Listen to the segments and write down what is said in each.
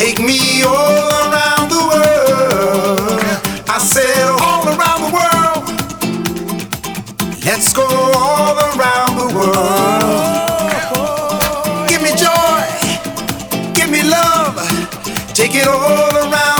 Take me all around the world. I said all around the world. Let's go all around the world. Give me joy, give me love, take it all around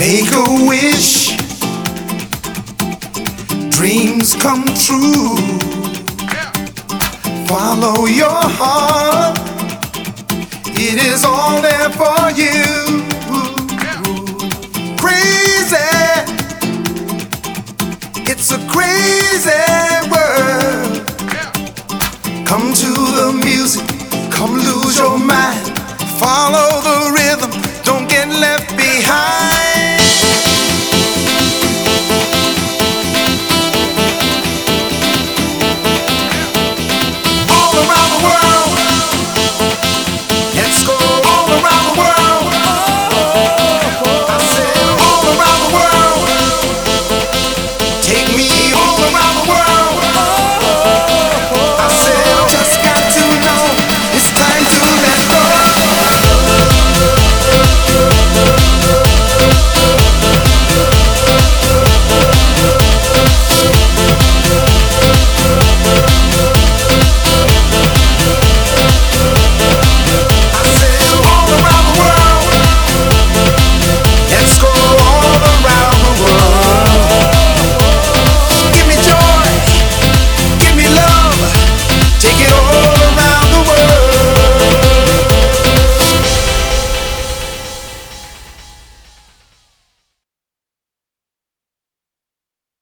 Make a wish, dreams come true. Follow your heart, it is all there for you. Crazy, it's a crazy world. Come to the music, come lose your mind, follow the